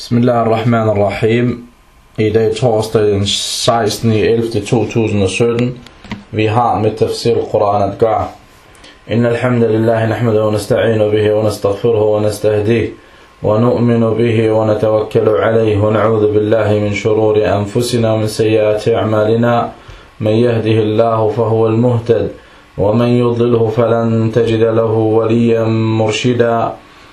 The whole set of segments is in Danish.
Bismillahirrahmanirrahim. I dag torsdag den 16. 11. 2017. Vi har med tafsir al-Quran at gøre. إن الحمد لله نحمده ونستعين به ونستغفره ونستهديه ونؤمن به ونتوكل عليه ونعوذ بالله من شرور أنفسنا ومن سيئات أعمالنا من يهده الله فهو المهتد ومن يضلله فلن تجد له وليا مرشدا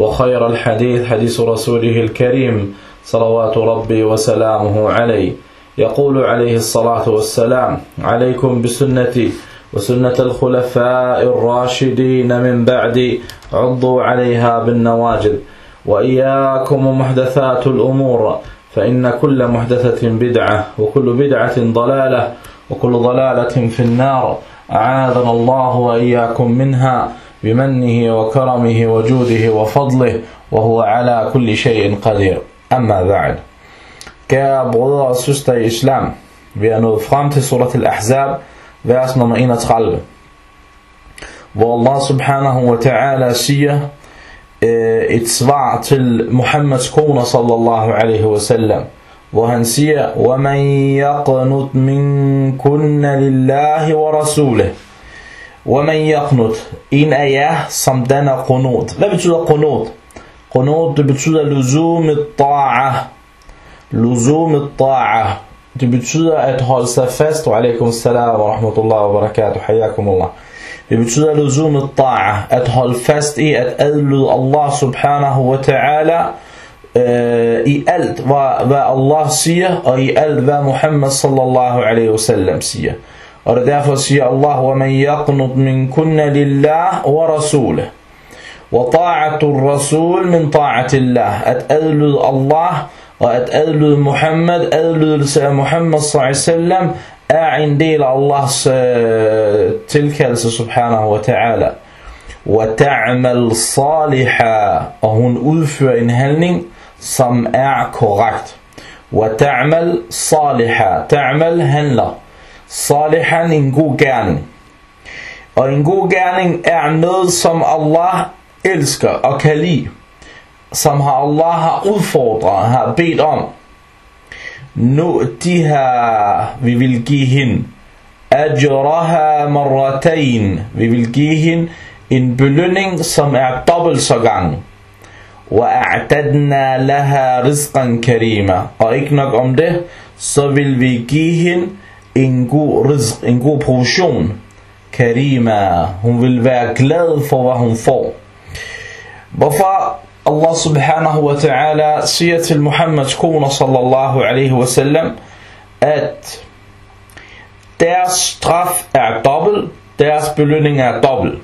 وخير الحديث حديث رسوله الكريم صلوات ربي وسلامه عليه. يقول عليه الصلاة والسلام عليكم بسنتي وسنة الخلفاء الراشدين من بعدي عضوا عليها بالنواجذ وإياكم محدثات الأمور فإن كل محدثة بدعة وكل بدعة ضلالة وكل ضلالة في النار أعاذنا الله وإياكم منها. بمنه وكرمه وجوده وفضله وهو على كل شيء قدير أما بعد Kære brødre og søstre i islam, vi er nået frem til surat al-Ahzab, vers nummer 31, hvor Allah subhanahu wa ta'ala siger øh, et svar til Muhammeds kone sallallahu alaihi wa sallam, hvor han siger, وَمَنْ يَقْنُتْ مِنْكُنَّ لِلَّهِ وَرَسُولِهِ وَمَنْ يَقْنُتْ En af jer, som danner qunut. Hvad betyder qunut? Qunut, det betyder luzum ta'a. Luzum ta'a. Det betyder at holde sig fast. Wa alaikum salam wa rahmatullahi wa barakatuh. Hayakum Allah. Det betyder luzum ta'a. At holde fast i at adlyde Allah subhanahu wa ta'ala øh, i alt hvad, hvad Allah siger og i alt hvad Muhammad sallallahu alaihi wasallam siger. Og det derfor siger Allah, وَمَنْ يَقْنُطْ مِنْ كُنَّ لِلَّهِ وَرَسُولِهِ وَطَاعَةُ الرَّسُولِ مِنْ طَاعَةِ اللَّهِ At adlyde Allah og at adlyde Muhammad, adlydelse af Muhammad sallallahu er en del af Allahs øh, tilkaldelse subhanahu wa ta'ala. وَتَعْمَلْ صَالِحًا Og hun udfører en handling, som er korrekt. وَتَعْمَلْ صَالِحًا Ta'mal handler. Salihan en god gerning. Og en god gerning er noget, som Allah elsker og kan lide. Som har Allah har udfordret, har bedt om. Nu de her, vi vil give hende. Ajraha marratain. Vi vil give hende en belønning, som er dobbelt så gang. وَأَعْتَدْنَا لَهَا رِزْقًا كَرِيمًا Og ikke nok om det, så vil vi give hende en god rizq, en god portion. Karima, hun vil være glad for hvad hun får. Hvorfor Allah subhanahu wa ta'ala siger til Muhammeds kone sallallahu alaihi wa sallam, at deres straf er dobbelt, deres belønning er dobbelt.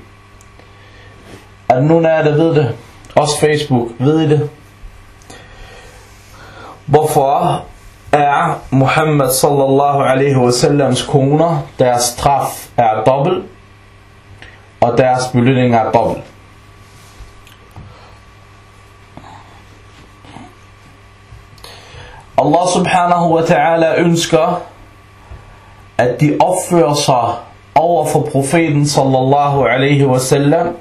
Er der nogen af jer, der ved det? Også Facebook, ved I det? Hvorfor er Muhammad sallallahu alaihi wasallams koner, deres straf er dobbelt, og deres belønning er dobbelt. Allah subhanahu wa ta'ala ønsker, at de opfører sig over for profeten sallallahu alaihi wasallam,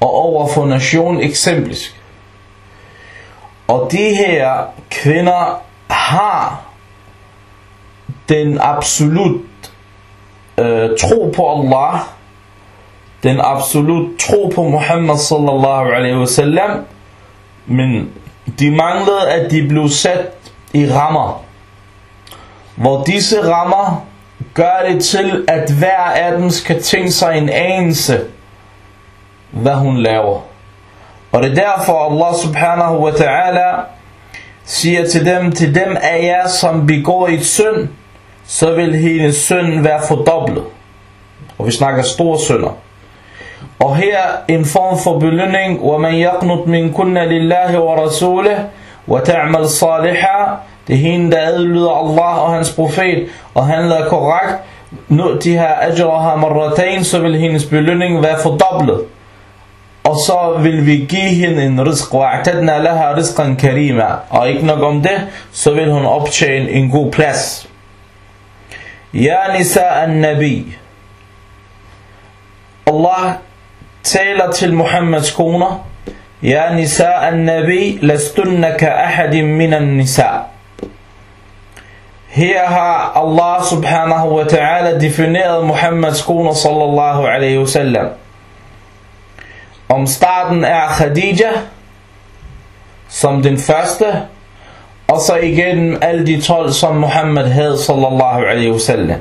og over for nationen eksemplisk. Og de her kvinder har den absolut øh, tro på Allah, den absolut tro på Muhammad sallallahu alaihi wasallam, men de manglede, at de blev sat i rammer, hvor disse rammer gør det til, at hver af dem skal tænke sig en anelse, hvad hun laver. Og det er derfor Allah subhanahu wa ta'ala siger til dem, til dem af jer, som begår et synd, så vil hendes synd være fordoblet. Og vi snakker store synder. Og her en form for belønning, وَمَنْ يَقْنُتْ مِنْ كُنَّ لِلَّهِ وَرَسُولِهِ وتعمل صالحا det er hende, der adlyder Allah og hans profet, og handler korrekt, nu'tiha ajraha marratain, så vil hendes belønning være fordoblet. Og så vil vi give hende en rizq, wa'tadna laha rizqan karima. Og ikke nok om det, så vil hun optjene en god plads. Ja nisa an-nabi. Allah taler til Muhammeds koner. Ja nisa an-nabi, lastunna ka ahadin minan nisa. Her har Allah subhanahu wa ta'ala defineret Muhammeds koner sallallahu alaihi wasallam. Om starten er Khadija som den første, og så igennem alle de 12 som Muhammed havde sallallahu alaihi wasallam.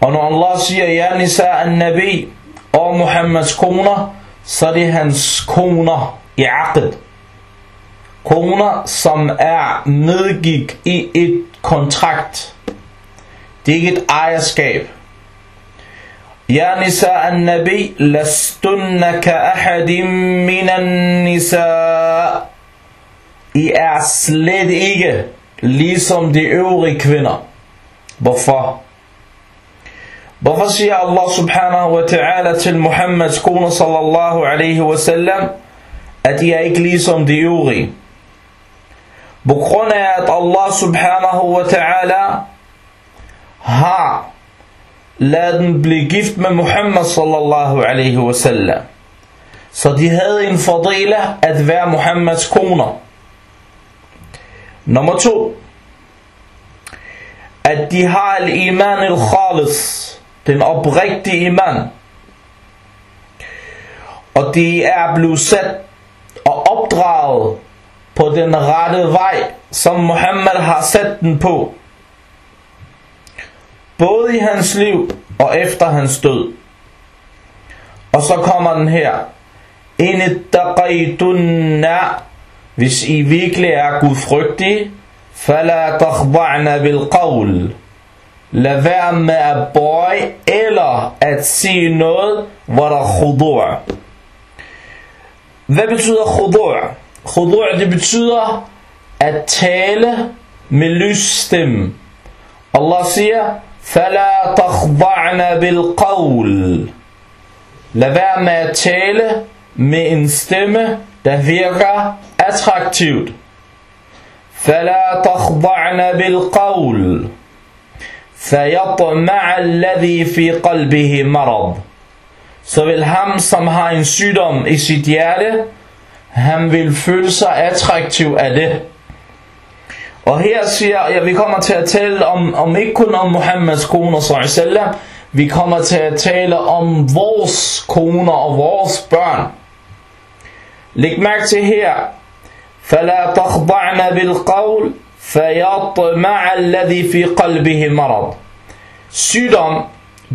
Og når Allah siger, Ja nisa an-nabi og Muhammeds koner, så er det hans koner i aqd. Koner, som er medgik i et kontrakt. Det er ikke et ejerskab. يا نساء النبي لستن كأحد من النساء i er slet ikke ligesom de øvrige kvinder. Hvorfor? Hvorfor siger Allah subhanahu wa ta'ala til Muhammeds kone sallallahu alaihi wa sallam, at I er ikke ligesom de øvrige? På grund af at Allah subhanahu wa ta'ala har ladet den blive gift med Muhammad sallallahu alaihi wa sallam. Så de havde en fordele at være Muhammeds koner. Nummer to. At de har al-iman al-khalis. Den oprigtige iman. Og de er blevet sat og opdraget på den rette vej, som Muhammad har sat den på både i hans liv og efter hans død. Og så kommer den her. Inittaqaytunna, hvis I virkelig er gudfrygtige, fala takhba'na bil qawl. Lad være med at bøje eller at sige noget, hvor der khudur. Hvad betyder khudur? Khudur det betyder at tale med lys stemme. Allah siger, فلا تخضعن بالقول Lad være med at tale med en stemme, der virker attraktivt. فلا تخضعن بالقول فيطمع الذي في قلبه مرض Så vil ham, som har en sygdom i sit hjerte, han vil føle sig attraktiv af det. Og her siger jeg, ja, vi kommer til at tale om, om ikke kun om Muhammeds koner, sallam, vi kommer til at tale om vores koner og vores børn. Læg mærke til her. فلا تخضعن بالقول فيطمع الذي في قلبه مرض Sygdom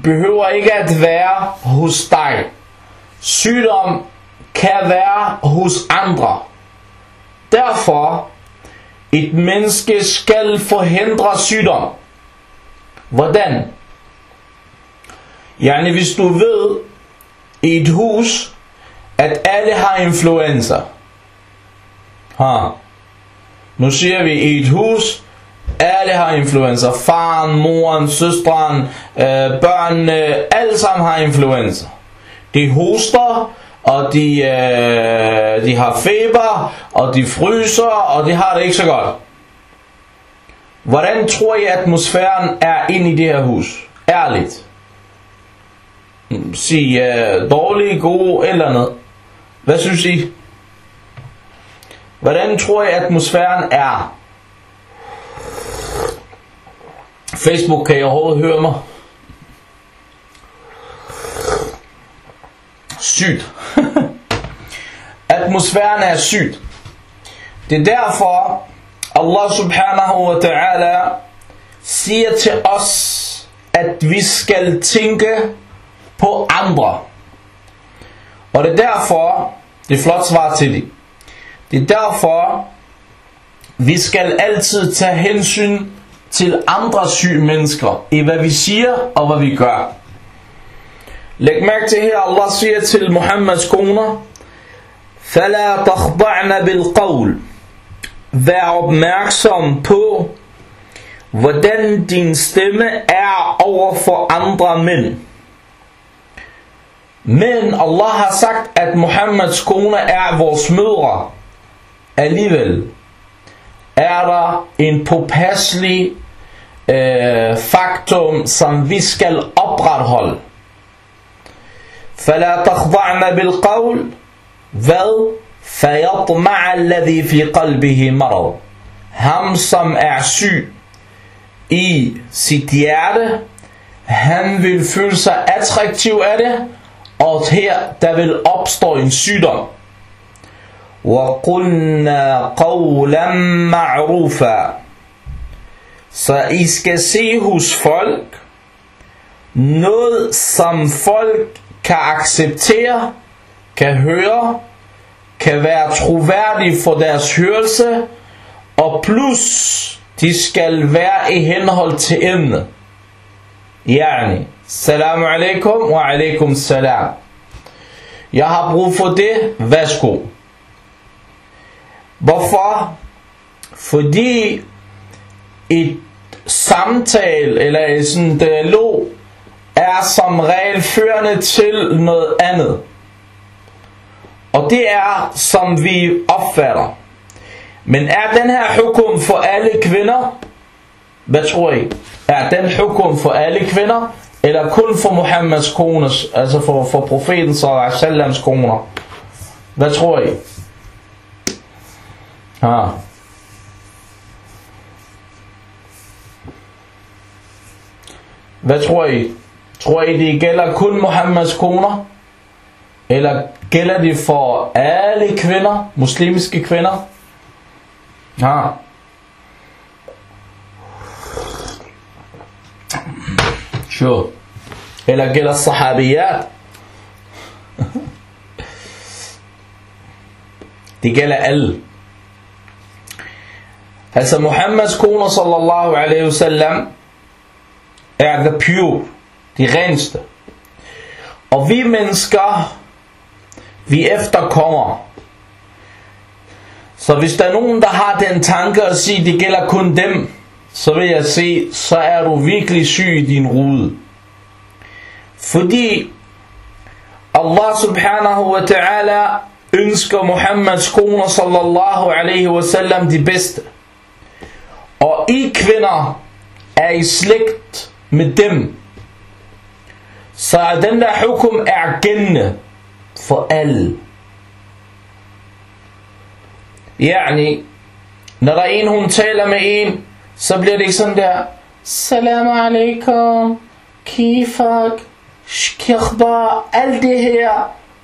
behøver ikke at være hos dig. Sygdom kan være hos andre. Derfor et menneske skal forhindre sygdom. Hvordan? Yani hvis du ved i et hus, at alle har influenza. Ha. Nu siger vi i et hus, alle har influenza. Faren, moren, søsteren, øh, børnene, alle sammen har influenza. De hoster, og de, øh, de har feber, og de fryser, og de har det ikke så godt. Hvordan tror I atmosfæren er ind i det her hus? Ærligt. Sig øh, dårlig, god eller noget. Hvad synes I? Hvordan tror jeg, atmosfæren er? Facebook, kan jeg overhovedet høre mig? Sygt. Atmosfæren er sygt. Det er derfor, Allah subhanahu wa ta'ala siger til os, at vi skal tænke på andre. Og det er derfor, det er flot svar til dig. Det er derfor, vi skal altid tage hensyn til andre syge mennesker, i hvad vi siger og hvad vi gør. Læg mærke til her, Allah siger til Muhammeds koner, فَلَا تَخْضَعْنَ بِالْقَوْلِ vær opmærksom på, hvordan din stemme er over for andre mænd. Men Allah har sagt, at Muhammeds kone er vores mødre. Alligevel er der en påpasselig øh, faktum, som vi skal opretholde. فلا تخضعن بالقول hvad? فيطمع الذي في قلبه مرض ham som er syg i sit hjerte han vil føle sig attraktiv af det og her der vil opstå en sygdom وَقُلْنَا قَوْلًا مَعْرُوفًا Så I skal se hos folk noget som folk kan acceptere, kan høre, kan være troværdig for deres hørelse, og plus de skal være i henhold til emnet. Yani, salamu alaikum wa alaikum salam. Jeg har brug for det, værsgo. Hvorfor? Fordi et samtale eller en sådan dialog er som regel førende til noget andet. Og det er, som vi opfatter. Men er den her hukum for alle kvinder? Hvad tror I? Er den hukum for alle kvinder? Eller kun for Muhammeds kones, altså for, for profeten sallallahu koner? Hvad tror I? Ja. Hvad tror I? Tror I, det gælder kun Muhammeds koner? Eller gælder det for alle kvinder, muslimske kvinder? Ja. Sure. Eller gælder sahabiyat? det gælder alle. Altså Muhammeds kone sallallahu alaihi wasallam er the pure, de reneste. Og vi mennesker, vi efterkommer. Så hvis der er nogen, der har den tanke at sige, det gælder kun dem, så vil jeg se, så er du virkelig syg i din rude. Fordi Allah subhanahu wa ta'ala ønsker Muhammeds kone sallallahu alaihi wasallam de bedste. Og I kvinder er i slægt med dem. Så den der hukum er gældende for alle. Yani, når der er en, hun taler med en, så bliver det ikke sådan der, Salam alaikum, kifak, shkikhbar, alt det her,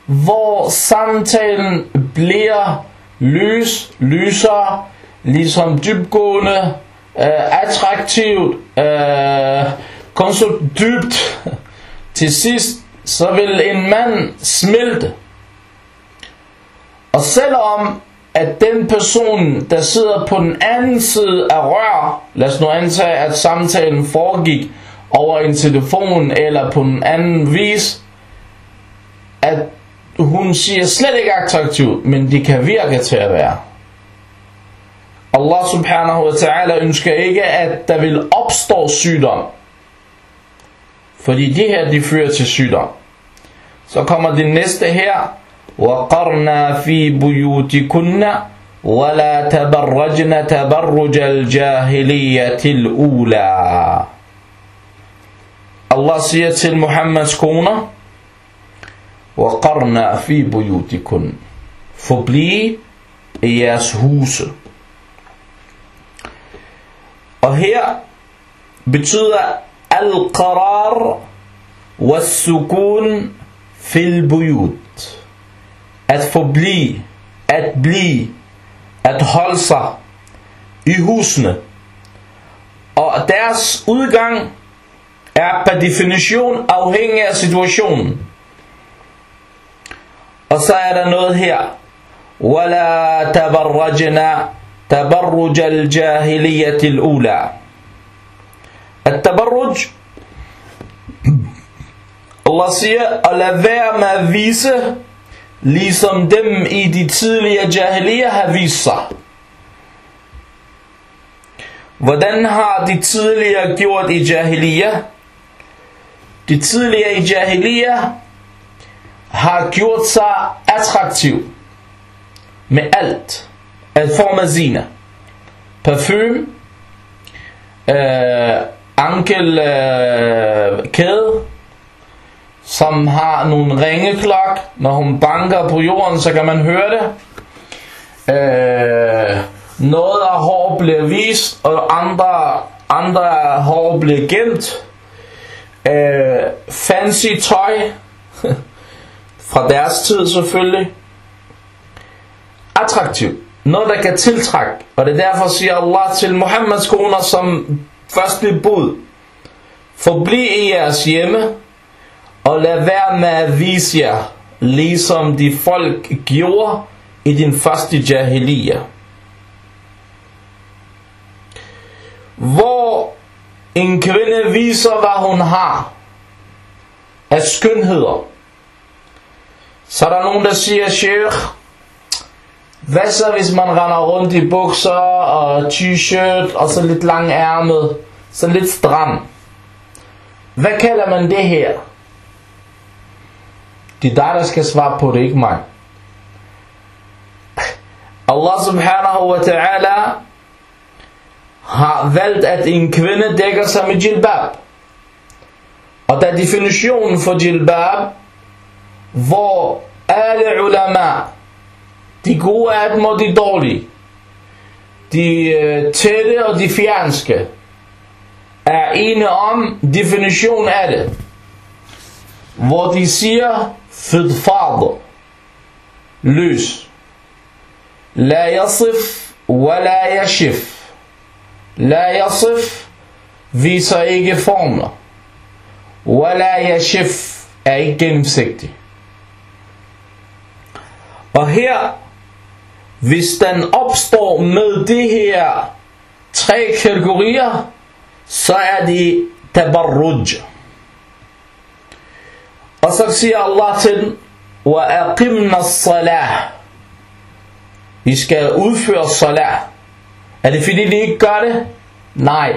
hvor samtalen bliver lys, lysere, ligesom dybgående, øh, attraktivt, øh, kom så dybt. Til sidst, så vil en mand smelte. Og selvom at den person, der sidder på den anden side af rør, lad os nu antage, at samtalen foregik over en telefon eller på en anden vis, at hun siger slet ikke attraktivt, men det kan virke til at være. Allah subhanahu wa ta'ala ønsker ikke, at der vil opstå sygdom. Fordi de her, de fører til sygdom. Så kommer det næste her. وَقَرْنَا فِي بُيُوتِكُنَّ وَلَا تَبَرَّجْنَ تَبَرُّجَ الْجَاهِلِيَّةِ الْأُولَى Allah siger til Muhammeds koner, وَقَرْنَا فِي بُيُوتِكُنَّ Forbliv i jeres huse. Og her betyder al-qarar was-sukun fil buyut. At forblive, at blive, at holde sig i husene. Og deres udgang er per definition afhængig af situationen. Og så er der noget her. وَلَا تَبَرَّجْنَا تبرج الجاهلية الأولى التبرج Allah siger, at lad være med at vise, ligesom dem i de tidligere jahilier har vist sig. Hvordan har de tidligere gjort i jahiliya? De tidligere i jahiliya har gjort sig attraktiv med alt. Al form af zina. Parfume, øh, ankelkæde. øh, som har nogle ringeklok. Når hun banker på jorden, så kan man høre det. Øh, noget af hår bliver vist, og andre, andre hår bliver gemt. Øh, fancy tøj, fra deres tid selvfølgelig. Attraktivt. Noget der kan tiltrække. Og det er derfor siger Allah til Muhammeds koner som første bud. Forbliv i jeres hjemme, og lad være med at vise jer, ligesom de folk gjorde i din første jahiliya. Hvor en kvinde viser, hvad hun har af skønheder. Så er der nogen, der siger, Sheikh, hvad så hvis man render rundt i bukser og t-shirt og så lidt lang ærmet, så lidt stram? Hvad kalder man det her? Det er dig, der skal svare på det, ikke mig. Allah subhanahu wa ta'ala har valgt, at en kvinde dækker sig med jilbab. Og der er definitionen for jilbab, hvor alle ulama, de gode af dem og de dårlige, de øh, tætte og de fjernske, er ene om definitionen af det. Hvor de siger, fidfad, løs. La yasif, wa la yashif. La yasif viser ikke formler. Wa la yashif er ikke gennemsigtig. Og her, hvis den opstår med de her tre kategorier, så er det tabarruj. Og så siger Allah til den, وَأَقِمْنَا الصَّلَاةِ Vi skal udføre salah. Er det fordi de ikke gør det? Nej.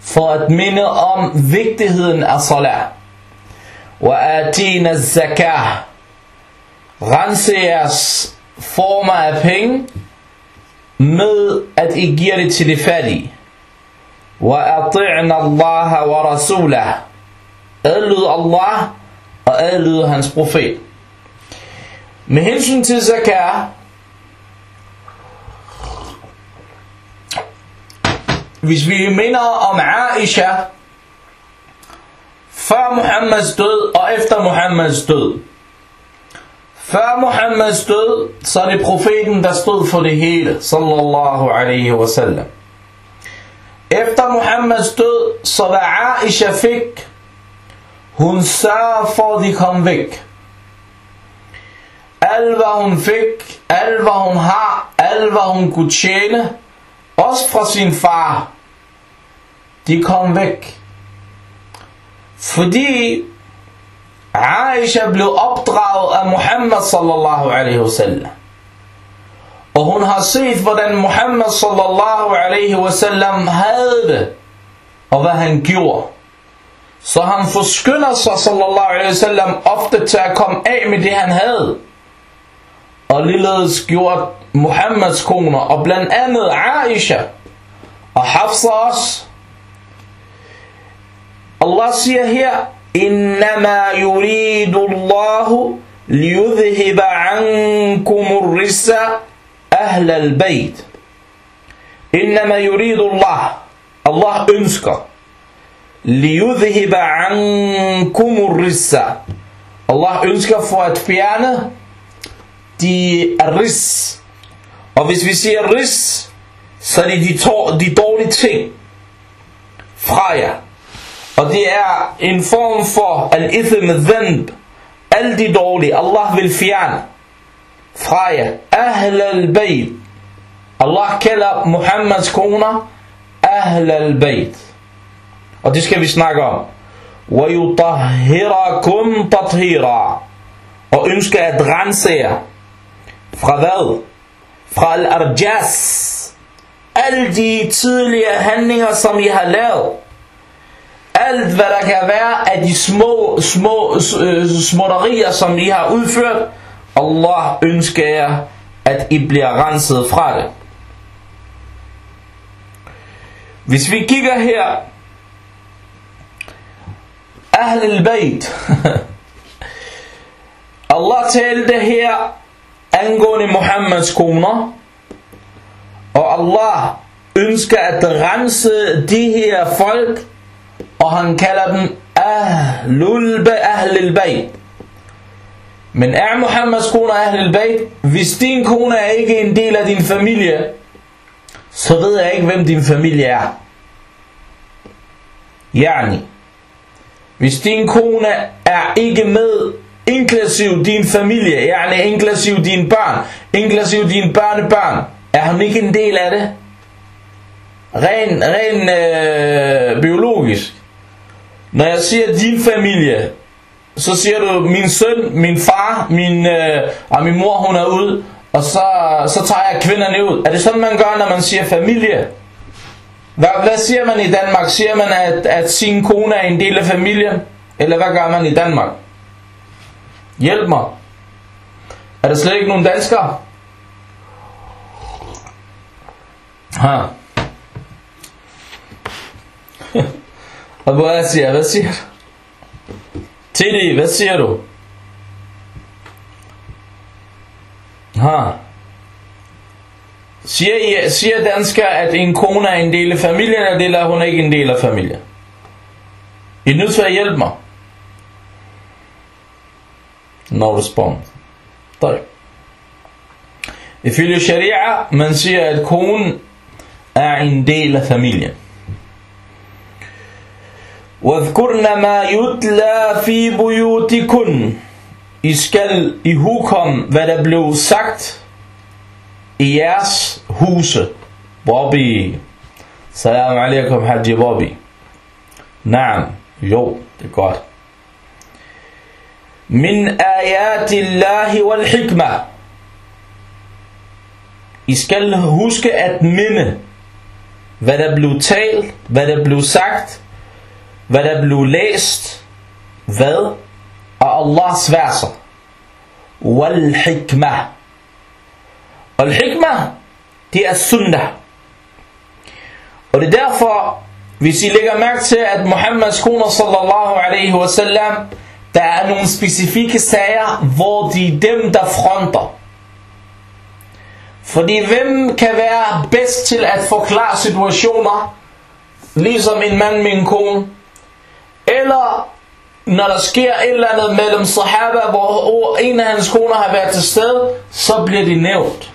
For at minde om vigtigheden af salah. وَأَتِينَ الزَّكَاةِ Rense jeres former af penge med at I giver det til de fattige. وَأَطِعْنَا اللَّهَ وَرَسُولَهُ Adlyd Allah og adlyde hans profet. Med hensyn til zakah, hvis vi minder om Aisha, før Muhammeds død og efter Muhammeds død. før Muhammeds død, så er det profeten, der stod for det hele, sallallahu alaihi wasallam. Efter Muhammeds død, så da Aisha fik, hun sørger for, at de kom væk. Alt hvad hun fik, alt hvad hun har, alt hvad hun kunne tjene, også fra sin far, de kom væk. Fordi Aisha blev opdraget af Muhammad sallallahu alaihi wasallam. Og hun har set, hvordan Muhammad sallallahu alaihi wasallam havde det, og hvad han gjorde. Så han forskynder sig sallallahu alaihi wasallam ofte til at komme af med det han havde. Og ligeledes gjort Muhammeds koner, og blandt andet Aisha og Hafsa også. Allah siger her, إنما يريد الله ليذهب عنكم الرس أهل البيت. إنما يريد الله الله أنسك ليذهب عنكم الرس الله أنسك فوات فيانه دي الرس وفيس فيسي الرس سري دي دولي تشين فخايا og det er en form for al-ithm dhanb. Alle de dårlige, Allah vil fjerne fra jer. Ahl al-bayt. Allah kalder Muhammeds koner Ahl al-bayt. Og det skal vi snakke om. وَيُطَهِّرَكُمْ تَطْهِيرًا Og ønsker at rense jer. Fra hvad? Fra al-arjas. alle de tidligere handlinger, som I har lavet. Alt hvad der kan være af de små, små øh, småtterier, som I har udført. Allah ønsker jer, at I bliver renset fra det. Hvis vi kigger her, Ahl al-Bayt. Allah talte her angående Muhammeds koner, og Allah ønsker at rense de her folk, og han kalder dem Ahlul Ahlul Bayt. Men er Muhammeds kone Ahlul Bayt? Hvis din kone er ikke en del af din familie, så ved jeg ikke, hvem din familie er. Yani, hvis din kone er ikke med, inklusiv din familie, yani inklusiv din børn, inklusiv din børnebørn, er hun ikke en del af det? Ren, ren øh, biologisk. Når jeg siger din familie, så siger du min søn, min far, min, øh, og min mor hun er ude, og så, så tager jeg kvinderne ud. Er det sådan man gør, når man siger familie? Hvad, hvad siger man i Danmark? Siger man, at, at sin kone er en del af familien? Eller hvad gør man i Danmark? Hjælp mig. Er der slet ikke nogen danskere? Ha. Og hvad jeg siger, hvad siger du? Tidi, hvad siger du? Ha. Siger, I, siger dansker, at en kone er en del af familien, eller er hun ikke en del af familien? I er nødt til at hjælpe mig. No response. طيب. Ifølge sharia, man siger, at konen er en del af familien. واذكرن ما يتلى في بيوتكن I skal i hukom, hvad der blev sagt i jeres huse. Bobby. Salam alaikum, Haji Bobby. Naam. Jo, det er godt. Min ayati Allahi wal hikma. I skal huske at minde, hvad der blev talt, hvad der blev sagt, hvad der blev læst, hvad? Og Allahs verser. Wal hikma. Og hikma, det er sunnah. Og det er derfor, hvis I lægger mærke til, at Muhammeds kone sallallahu alaihi wasallam, der er nogle specifikke sager, hvor de er dem, der fronter. Fordi hvem kan være bedst til at forklare situationer, ligesom en mand med en kone? Eller når der sker et eller andet mellem sahaba, hvor en af hans koner har været til stede, så bliver de nævnt.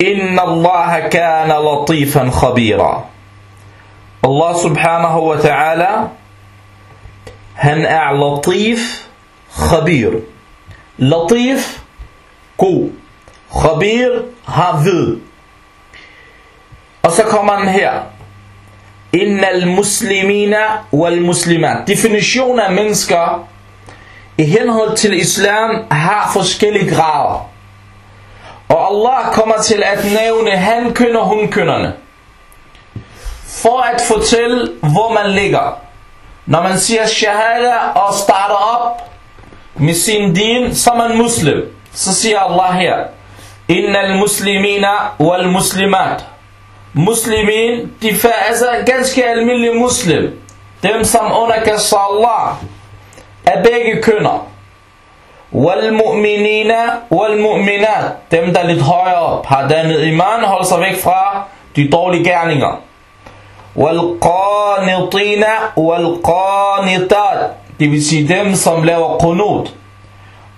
Inna Allah kana latifan khabira. Allah subhanahu wa ta'ala, han er latif, khabir. Latif, god. Khabir, har ved. Og så kommer han her. Inna al-muslimina wal-muslimat. Definition af mennesker i henhold til islam har forskellige grader. Og Allah kommer til at nævne han kønner hun kønnerne. For at fortælle hvor man ligger. Når man siger shahada og starter op med sin din, så er man muslim. Så siger Allah her. Inna al-muslimina wal-muslimat muslimin, de altså ganske almindelige muslim, dem som underkaster Allah, af begge kønner. Wal-mu'minina wal-mu'minat, dem der lidt højere op, har dannet iman, holder sig væk fra de dårlige gerninger. Wal-qanitina wal-qanitat, det vil sige dem som laver qunut,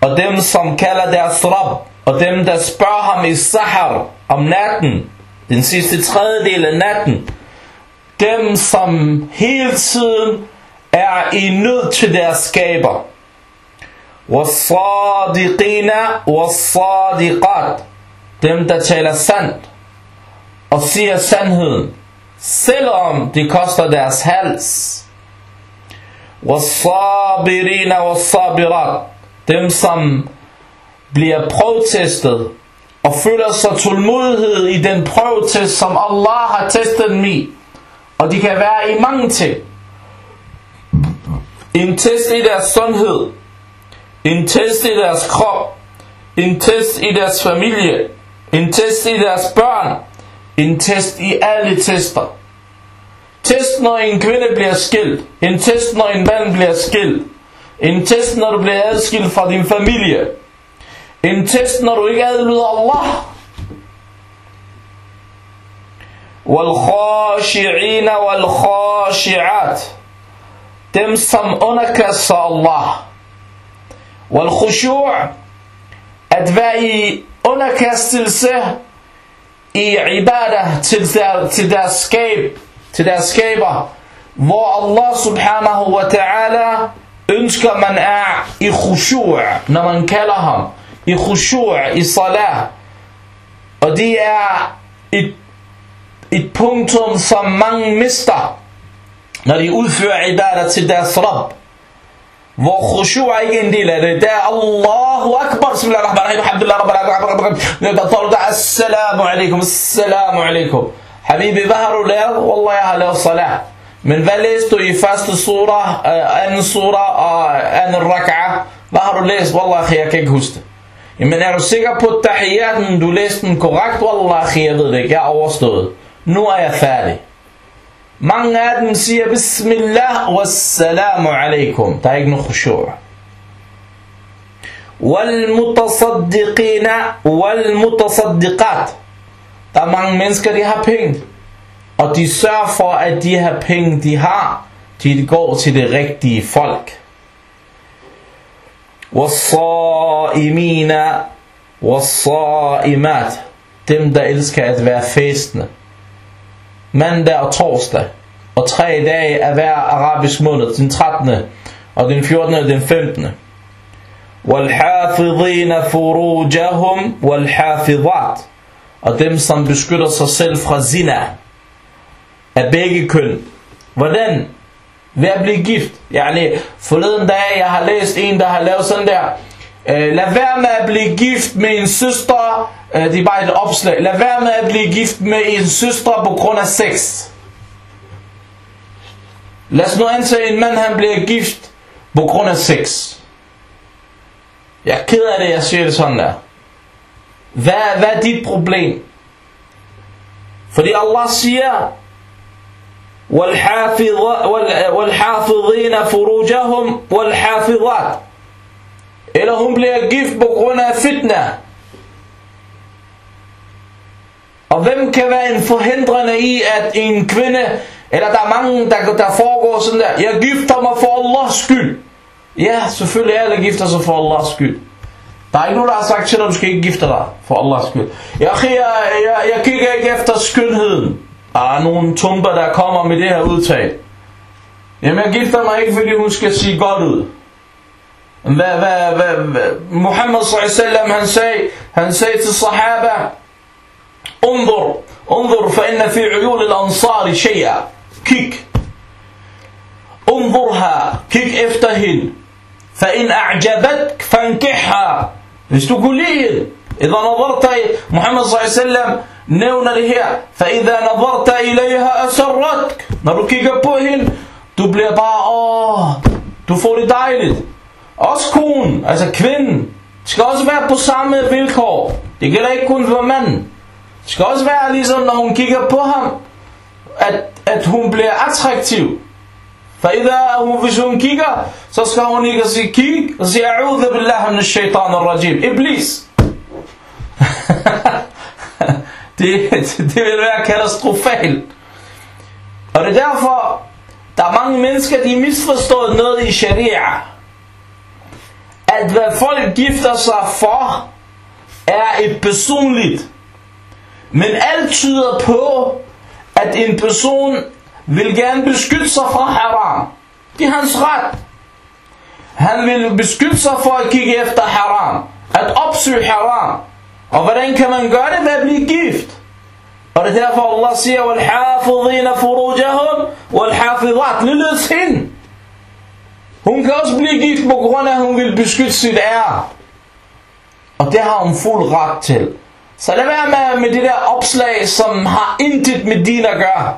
og dem som kalder deres rab, og dem der spørger ham i sahar om natten, den sidste tredjedel af natten dem som hele tiden er i nød til deres skaber والصادقين والصادقات dem der taler sandt og siger sandheden selvom det koster deres hals والصابرين والصابرات dem som bliver protestet og føler sig tålmodighed i den prøvetest, som Allah har testet dem i. Og de kan være i mange ting. En test i deres sundhed, en test i deres krop, en test i deres familie, en test i deres børn, en test i alle tester. Test når en kvinde bliver skilt, en test når en mand bliver skilt, en test når du bliver adskilt fra din familie, en test når du ikke adlyder Allah. والخاشعين والخاشعات dem som underkaster Allah والخشوع at være i underkastelse i ibadah til, der, til deres skab til deres skaber hvor Allah subhanahu wa ta'ala ønsker man er i khushu' når man kalder ham i khushu' i salah og det er et, et punktum som mange mister når de udfører ibadah til deres Rabb hvor khushu' er ikke en del af det. Det er Allahu Akbar. Bismillahirrahmanirrahim. Alhamdulillah Rabbil assalamu alaikum. Assalamu alaikum. Habibi, hvad har du lavet? Wallah, jeg har lavet salat. Men hvad læste du i første surah, uh, anden surah og anden rak'a? Hvad har du læst? Wallah, jeg kan ikke huske det. Jamen er du sikker på tahiyaten, du læste den korrekt? Wallah, jeg ved det ikke. Jeg er overstået. Nu er jeg færdig. Mange af dem siger Bismillah wa salamu alaikum. Der er ikke noget khushu'. والمتصدقين والمتصدقات Der er mange mennesker, de har penge. Og de sørger for, at de her penge, de har, de går til det rigtige folk. والصائمين والصائمات Dem, der elsker at være festende mandag og torsdag, og tre dage af hver arabisk måned, den 13. og den 14. og den 15. وَالْحَافِظِينَ فُرُوجَهُمْ وَالْحَافِظَاتِ Og dem, som beskytter sig selv fra zina, af begge køn. Hvordan? ved at blive gift. Yani, forleden dag, jeg har læst en, der har lavet sådan der, Øh, lad være med at blive gift med en søster, øh, det er bare et opslag, lad være med at blive gift med en søster på grund af sex. Lad os nu antage en mand, han bliver gift på grund af sex. Jeg er ked af det, jeg siger det sådan der. Hvad, hvad er dit problem? Fordi Allah siger, والحافظين فروجهم والحافظات eller hun bliver gift på grund af fitna. Og hvem kan være en forhindrende i, at en kvinde, eller der er mange, der, der foregår sådan der, jeg gifter mig for Allahs skyld. Ja, selvfølgelig er alle gifter sig for Allahs skyld. Der er ikke nogen, der har sagt til dig, du skal ikke gifte dig for Allahs skyld. Jeg, jeg, jeg, jeg kigger ikke efter skønheden. Der er nogle tumper, der kommer med det her udtag. Jamen, jeg gifter mig ikke, fordi hun skal sige godt ud. Hvad, hvad, hvad, hvad? Muhammad sallam, han sagde, han sagde til sahaba, Undur, undur, for inna fi uyul al-ansari shay'a. Kig. Undurha, kig efter hende. For in a'jabat, fankihha. Hvis du kunne lide hende. Idha nadarta, Muhammad sallam, nævner det her فإذا نظرت إليها أسرتك når du kigger på hende du bliver bare åh du får det dejligt også konen, altså kvinden, skal også være på samme vilkår. Det gælder ikke kun for manden. Det skal også være ligesom, når hun kigger på ham, at, at hun bliver attraktiv. For hun, hvis hun kigger, så skal hun ikke sige kig, og sige, A'udhu billah min shaitan al-rajim. Iblis. det, det, vil være katastrofalt. Og det er derfor, der er mange mennesker, de misforstår noget i sharia at hvad folk gifter sig for, er et personligt. Men alt tyder på, at en person vil gerne beskytte sig fra haram. Det er hans ret. Han vil beskytte sig for at kigge efter haram. At opsøge haram. Og hvordan kan man gøre det ved at blive gift? Og det er derfor Allah siger, وَالْحَافِظِينَ فُرُوجَهُمْ وَالْحَافِظَاتِ Lilledes hende. Hun kan også blive gift på grund af, at hun vil beskytte sit ære. Og det har hun fuld ret til. Så lad være med, med det der opslag, som har intet med din at gøre.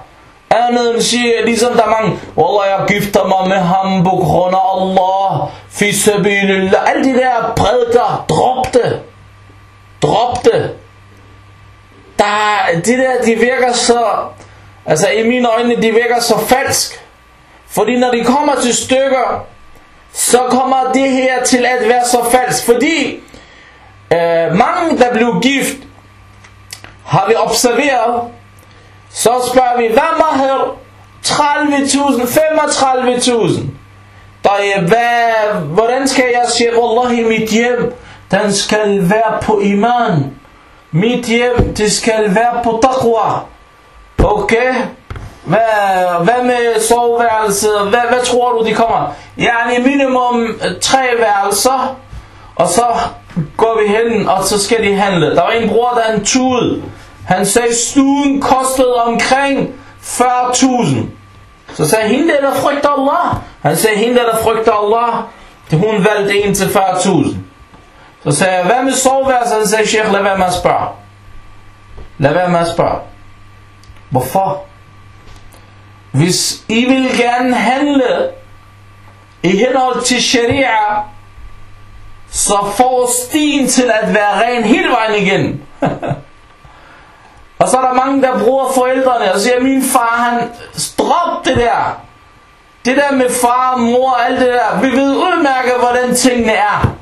Andet end siger, ligesom der er mange, Wallah, jeg gifter mig med ham på grund af Allah, fi sabilillah. Alle de der prædiker, drop det. Drop det. Der, de der, de virker så, altså i mine øjne, de virker så falsk. Fordi når de kommer til stykker, så kommer det her til at være så falsk. Fordi øh, mange, der blev gift, har vi observeret, så spørger vi, hvad må her 30.000, 35.000? Der hvad, hvordan skal jeg sige, Wallahi, mit hjem, den skal være på iman. Mit hjem, det skal være på taqwa. Okay? Hvad, hvad med soveværelset? Hvad, hvad tror du, de kommer? Ja, minimum øh, tre værelser. Og så går vi hen, og så skal de handle. Der var en bror, der han tude. Han sagde, stuen kostede omkring 40.000. Så sagde hende, der frygter Allah. Han sagde, hende, der frygter Allah, det hun valgte en til 40.000. Så sagde jeg, hvad med soveværelset? Så sagde, Sheikh, lad være med at spørge. Lad være med at spørge. Hvorfor? Hvis I vil gerne handle i henhold til sharia, så får stien til at være ren hele vejen igen. og så er der mange, der bruger forældrene og siger, min far, han drop det der. Det der med far, mor og alt det der. Vi ved udmærket, hvordan tingene er.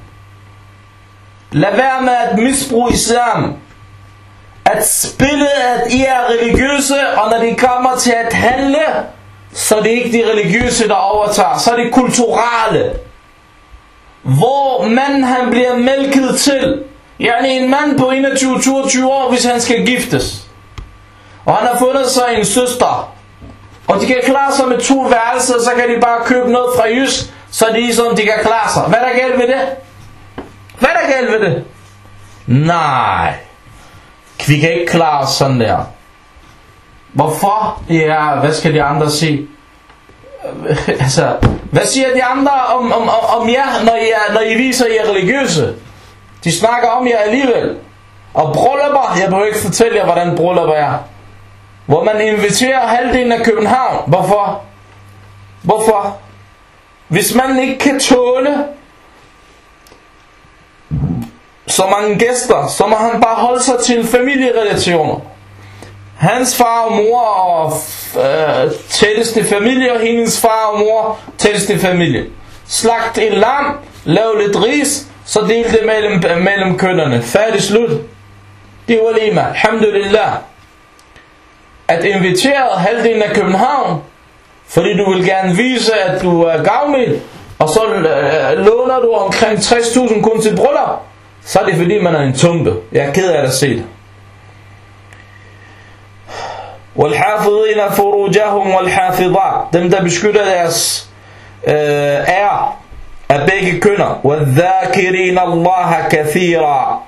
Lad være med at misbruge islam. At spille, at I er religiøse, og når de kommer til at handle, så er det ikke de religiøse, der overtager. Så er det kulturelle. Hvor manden han bliver mælket til. Yani en mand på 21-22 år, hvis han skal giftes. Og han har fundet sig en søster. Og de kan klare sig med to værelser, så kan de bare købe noget fra Jysk, så det er sådan, de kan klare sig. Hvad er der galt ved det? Hvad er der galt ved det? Nej. Vi kan ikke klare os sådan der. Hvorfor? Ja, hvad skal de andre sige? altså, hvad siger de andre om, om, om, om jer, når I, er, når I viser, at I er religiøse? De snakker om jer alligevel. Og bryllupper, jeg behøver ikke fortælle jer, hvordan bryllupper er. Hvor man inviterer halvdelen af København. Hvorfor? Hvorfor? Hvis man ikke kan tåle så mange gæster, så må han bare holde sig til familierelationer. Hans far og mor og øh, tætteste familie, og hendes far og mor tætteste familie. Slagt en lam, lav lidt ris, så del det mellem, mellem kønnerne. Færdig slut. Det var lige med. Alhamdulillah. At invitere halvdelen af København, fordi du vil gerne vise, at du er gavmild, og så øh, låner du omkring 60.000 kun til bryllup, så er det fordi man er en tumpe. Jeg er ked af at se det. والحافظين فروجهم والحافظات dem der beskytter deres øh, ære af begge kønner والذاكرين الله كثيرا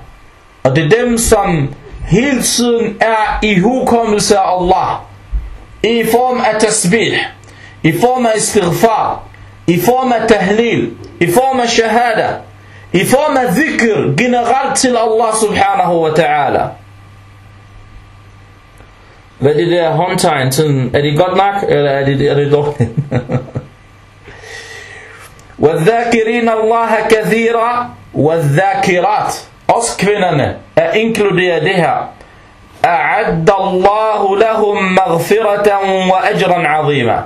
og det er dem som hele tiden er i hukommelse af Allah i form af tasbih i form af istighfar i form af tahlil i form af shahada I form af dhikr generelt til Allah subhanahu wa ta'ala hvad er det der håndtegn? Sådan, er det godt nok, eller er det, er det dårligt? وَالذَّاكِرِينَ اللَّهَ كَثِيرًا وَالذَّاكِرَاتِ Også kvinderne er inkluderet det her. أَعَدَّ اللَّهُ لَهُمْ مَغْفِرَةً وَأَجْرًا عَظِيمًا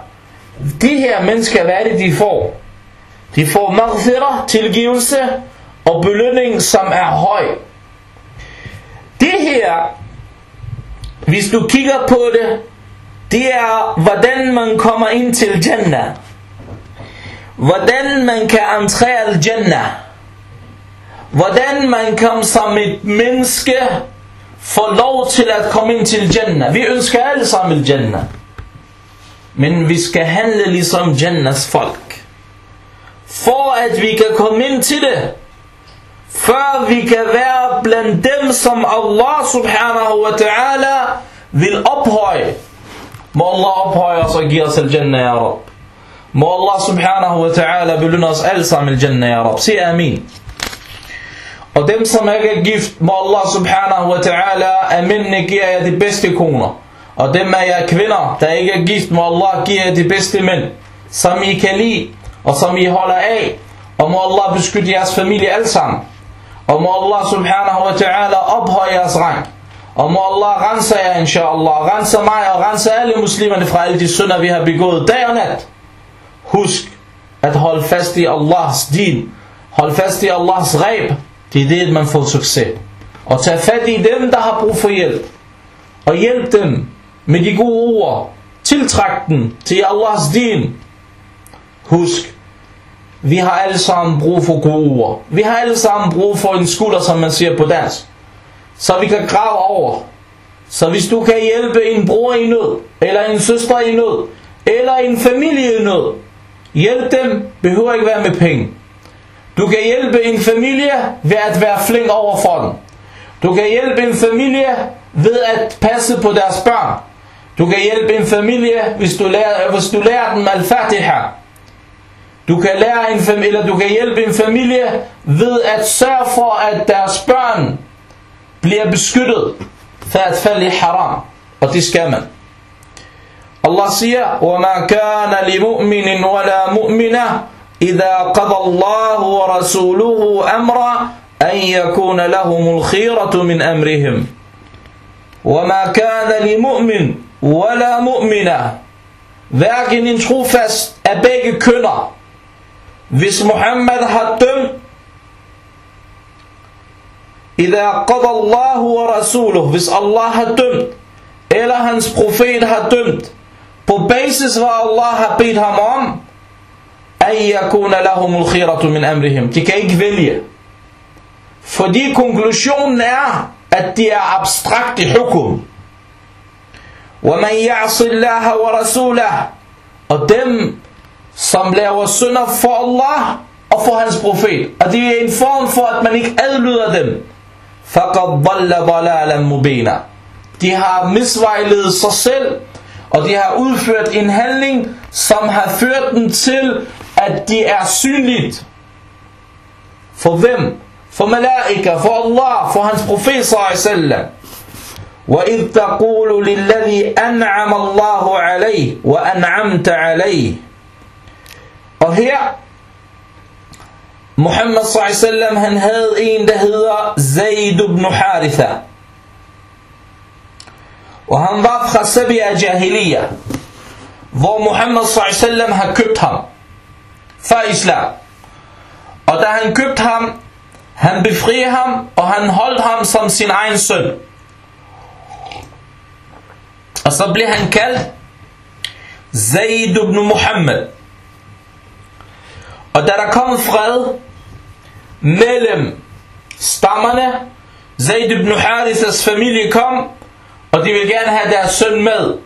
De her mennesker, hvad er det de får? De får maghfirah, tilgivelse og belønning, som er høj. Det her hvis du kigger på det, det er, hvordan man kommer ind til Jannah. Hvordan man kan entrere al-Jannah. Hvordan man kan som et menneske få lov til at komme ind til Jannah. Vi ønsker alle sammen Jannah. Men vi skal handle ligesom Jannahs folk. For at vi kan komme ind til det, før vi kan være blandt dem, som Allah subhanahu wa ta'ala vil ophøje. Må Allah ophøje os og give os al-Jannah, ya Rab. Må Allah subhanahu wa ta'ala belønne os alle sammen al-Jannah, ya Rab. Sig amin. Og dem som ikke er gift, må Allah subhanahu wa ta'ala af mændene giver jer de bedste koner. Og dem af jer kvinder, der ikke er gift, må Allah give jer de bedste mænd, som I kan lide, og som I holder af. Og må Allah beskytte jeres familie alle sammen. Og må Allah subhanahu wa ta'ala ophøje jeres rang. Og må Allah rense jer, inshallah. Rense mig og rense alle muslimerne fra alle de synder, vi har begået dag og nat. Husk at holde fast i Allahs din. Hold fast i Allahs reb. Det er det, man får succes. Og tag fat i dem, der har brug for hjælp. Og hjælp dem med de gode ord. Tiltræk dem til Allahs din. Husk, vi har alle sammen brug for gode ord. Vi har alle sammen brug for en skulder, som man siger på dansk. Så vi kan grave over. Så hvis du kan hjælpe en bror i nød, eller en søster i nød, eller en familie i nød, hjælp dem, behøver ikke være med penge. Du kan hjælpe en familie ved at være flink over for dem. Du kan hjælpe en familie ved at passe på deres børn. Du kan hjælpe en familie, hvis du lærer, hvis du lærer dem al-Fatiha. Du kan lære en familie, eller du kan hjælpe en familie ved at sørge for, at deres børn bliver beskyttet for at falde i haram. Og det skal man. Allah siger, وَمَا كَانَ لِمُؤْمِنٍ وَلَا مُؤْمِنَةٍ إِذَا قَضَى اللَّهُ وَرَسُولُهُ أَمْرًا أَنْ يَكُونَ لَهُمُ الْخِيرَةُ مِنْ أَمْرِهِمْ وَمَا كَانَ لِمُؤْمِنٍ وَلَا مُؤْمِنَةٍ Hverken en trofast af begge kønner hvis Muhammad har dømt إذا قضى الله ورسوله hvis Allah har dømt eller hans profet har dømt på basis hvad Allah har bedt ham om أن يكون لهم الخيرة من أمرهم de kan ikke vælge fordi konklusionen er at det er abstrakt i hukum ومن يعص الله ورسوله og dem som laver synder for Allah og for hans profet. Og det er en form for, at man ikke adlyder dem. فَقَدْ ضَلَّ ضَلَالًا مُبِينًا De har misvejledet sig selv, og de har udført en handling, som har ført dem til, at de er synligt. For hvem? For malaika, for Allah, for hans profet sallallahu وَإِذْ تَقُولُ لِلَّذِي أَنْعَمَ اللَّهُ عَلَيْهِ وَأَنْعَمْتَ عَلَيْهِ Og her, Muhammad s.a.v. han havde en, der hedder Zaid ibn Haritha. Og han var fra Sabia Jahiliya, hvor Muhammad s.a.v. har købt ham fra islam. Og da han købte ham, han befriede ham, og han holdt ham som sin egen søn. Og så blev han kaldt Zaid ibn Muhammad. Og da der kom fred mellem stammerne, Zaid ibn Harithas familie kom, og de ville gerne have deres søn med.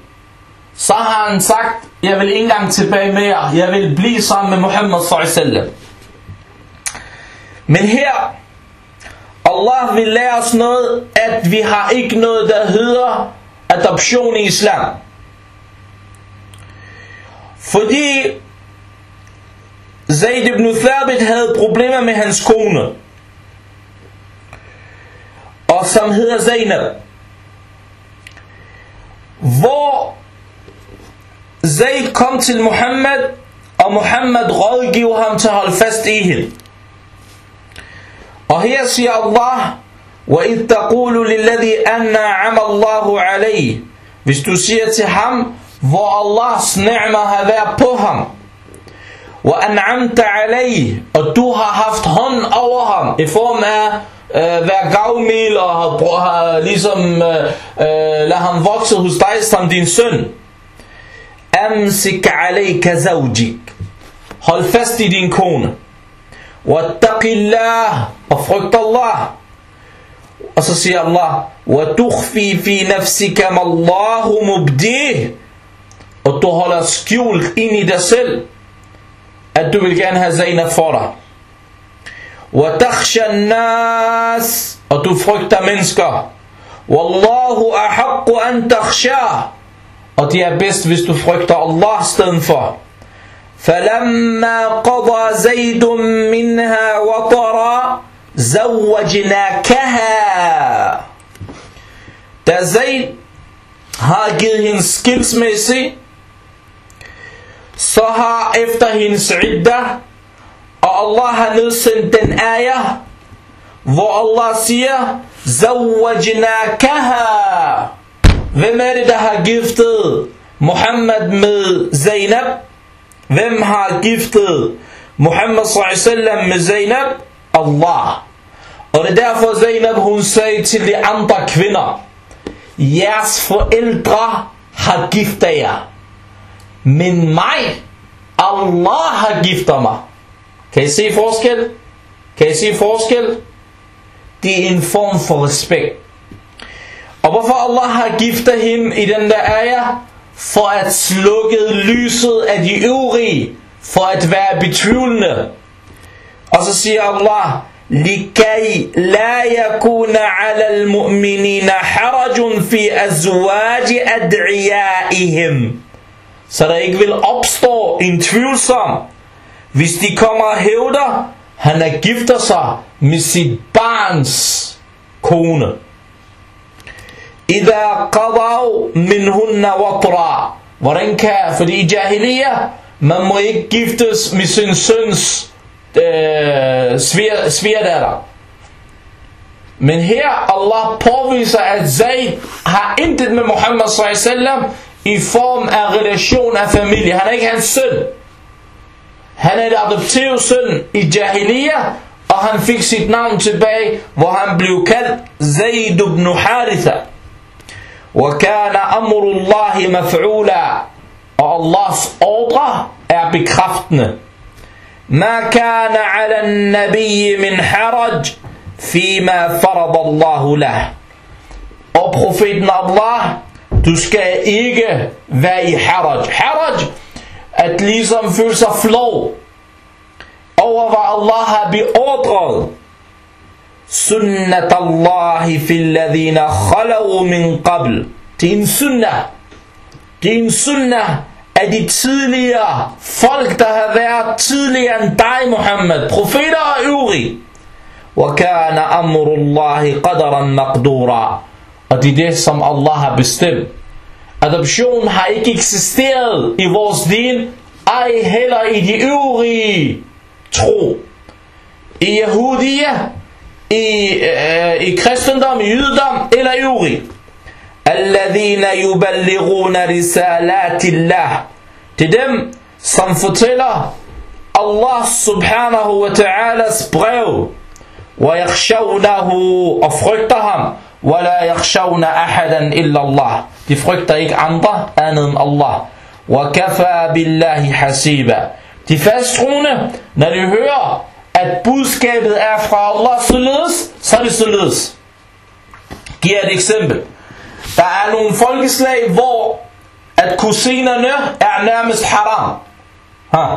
Så har han sagt, jeg vil ikke engang tilbage med jer, jeg vil blive sammen med Muhammad sallallahu Men her, Allah vil lære os noget, at vi har ikke noget, der hedder adoption i islam. Fordi Zaid ibn Thabit havde problemer med hans kone. Og som hedder Zainab. Hvor Zaid kom til Muhammad, og Muhammad rådgiver ham til at holde fast i hende. Og her siger Allah, وَإِذْ تَقُولُ لِلَّذِي أَنَّعَمَ اللَّهُ عَلَيْهِ Hvis du siger til ham, hvor Allahs ni'mah har været på ham, وَأَنْعَمْتَ عَلَيْهِ Og du har haft hånd over ham i form af øh, være gavmild og har, har ligesom øh, øh, lad ham vokse hos dig som din søn. Amsik alayka zawjik. Hold fast i din kone. Wattaqillah. Og frygt Allah. Og så siger Allah, وَتُخْفِي فِي نَفْسِكَ مَا اللَّهُ مُبْدِيهِ Og du holder skjult ind i dig selv, at du vil gerne have Zainab for dig. وَتَخْشَ النَّاسِ Og du frygter mennesker. وَاللَّهُ أَحَقُّ أَن تَخْشَى Og det er bedst, hvis du frygter Allah stedet for. فَلَمَّا قَضَى زَيْدٌ مِنْهَا وَطَرًا زوجناكها Da Zaid har givet hende skilsmæssig, så har efter hendes idda, og Allah har nedsendt den ayah, hvor Allah siger, Zawajnakaha. Hvem er det, der har giftet Muhammad med Zainab? Hvem har giftet Muhammad sallallahu med Zainab? Allah. Og det er derfor Zainab hun sagde til de andre kvinder, jeres forældre har giftet jer. Men mig, Allah har giftet mig. Kan I se forskel? Kan I se forskel? Det er en form for respekt. Og hvorfor Allah har giftet hende i den der ayah? For at slukke lyset af de øvrige. For at være betvivlende. Og så siger Allah, لكي لا يكون على المؤمنين حرج في أزواج أدعيائهم så der ikke vil opstå en tvivlsom, hvis de kommer og hævder, han er gifter sig med sit barns kone. إذا قضوا منهن وطرا Hvordan kan, fordi i jahiliya, man må ikke giftes med sin søns øh, sviger, svigerdatter. Men her Allah påviser, at Zaid har intet med Muhammad sallallahu i form af relation af familie. Han er ikke hans søn. Han er et adoptiv søn i Jahiliya, og han fik sit navn tilbage, hvor han blev kaldt Zaid ibn Haritha. وكان أمر الله مفعولا og Allahs ordre er bekræftende. ما كان على النبي من حرج فيما فرض الله له Og profeten Allah, du skal ikke være i haraj. Haraj, at ligesom føle sig flov over hvad Allah har beordret. Sunnat Allah fi alladhina khalaw min qabl. Det er en sunnah. Det er en sunnah af de tidligere folk, der har været tidligere end dig, Muhammad, profeter og øvrige. وَكَانَ أَمْرُ اللَّهِ قَدَرًا مَقْدُورًا Og det er det, som Allah har bestemt. Adoption har ikke eksisteret i vores din, ej heller i de øvrige tro. I Yahudiya, i, øh, i kristendom, i jødedom eller øvrige. الذين يبلغون رسالات الله til dem som fortæller Allah subhanahu wa ta'alas brev ويخشونه og frygter ham ولا يخشون أحدا إلا الله de frygter ikke andre andet end Allah وكفى بالله حسيبا de fasttroende når de hører at budskabet er fra Allah således så er det således giver et eksempel der er nogle folkeslag, hvor at kusinerne er nærmest haram. Ha.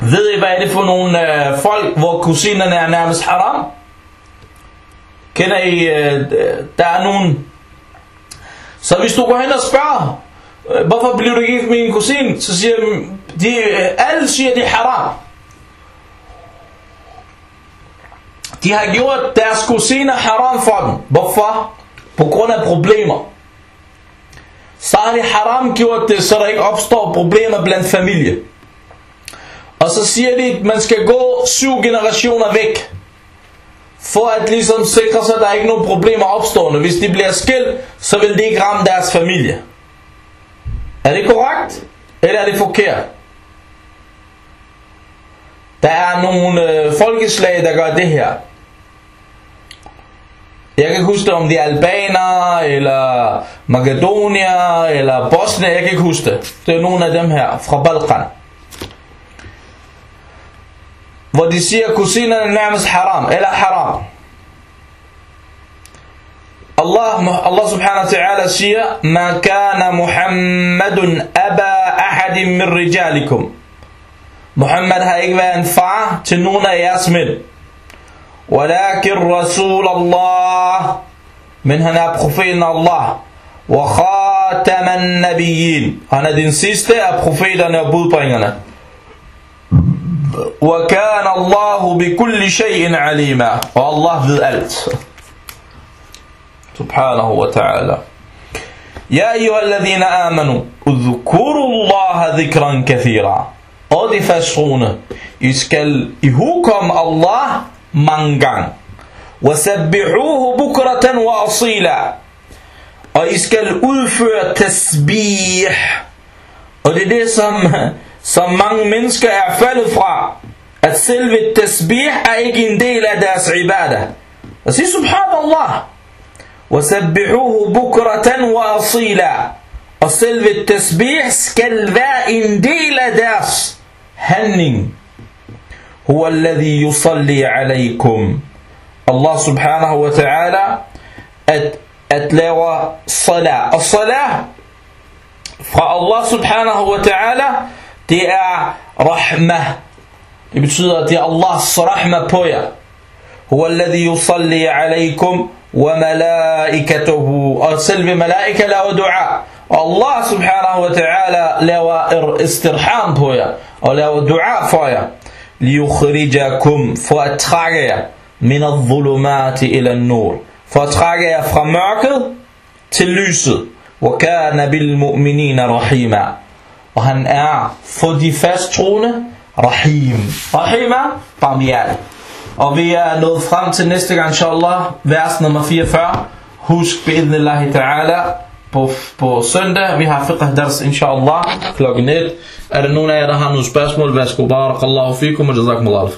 Ved I, hvad er det for nogle øh, folk, hvor kusinerne er nærmest haram? Kender I, øh, der er nogen... Så hvis du går hen og spørger, øh, hvorfor blev du gift med min kusin? Så siger de, øh, alle siger, det er haram. De har gjort deres kusiner haram for dem. Hvorfor? På grund af problemer. Så har de haram gjort det, så der ikke opstår problemer blandt familie. Og så siger de, at man skal gå syv generationer væk. For at ligesom sikre sig, at der ikke nogen problemer opstående. Hvis de bliver skilt, så vil det ikke ramme deres familie. Er det korrekt? Eller er det forkert? Der er nogle øh, folkeslag, der gør det her. Jeg kan ikke huske om det er albaner, eller Makedonia, eller Bosnien, jeg kan ikke huske det. Det er nogle af dem her fra Balkan. وديسية كوسينا نعمس حرام. إيه إلى حرام. الله الله سبحانه وتعالى سيا ما كان محمد أبا أحد من رجالكم. محمد har ikke været en far til nogen af jeres mænd. ولكن رسول الله من هنا بخفين الله. وخاتم النبيين. أنا دين سيستة أبخفين أبودبringerne وكان الله بكل شيء عليما. والله ved alt سبحانه وتعالى. يا أيها الذين آمنوا اذكروا الله ذكرا كثيرا. skal ihugkomme Allah mange gange. وَسَبِّحُوهُ بُكْرَةً وَأَصِيلًا. Og det er det, som, som mange mennesker er faldet fra. At selve tasbih er ikke en del af deres ibadah. Og sig subhanallah. وَسَبِّحُوهُ بُكْرَةً وَأَصِيلًا Og selve tasbih skal være en del af deres handling. هو الذي يصلي عليكم Allah subhanahu wa ta'ala at, at lave salah. Og salah fra Allah subhanahu wa ta'ala, det er rahmah. Det betyder, at det er Allahs rahmah på jer. هو الذي يصلي عليكم وملائكته og selve malaika laver dua og Allah subhanahu wa ta'ala laver istirham på jer og laver dua for jer ليخرجكم for at trække jer min al-dhulumati ila nur for at trække jer fra mørket til lyset وكان بالمؤمنين رحيما og han er for de fast troende rahim. Rahim er barmhjertig. Og vi er nået frem til næste gang inshallah vers nummer 44 husk bi'idnillahi ta'ala på, på søndag. Vi har fiqh dars inshallah klokken 1 er der nogen af jer der har nogle spørgsmål? Værsgo. Barakallahu fikum og jazakum Allah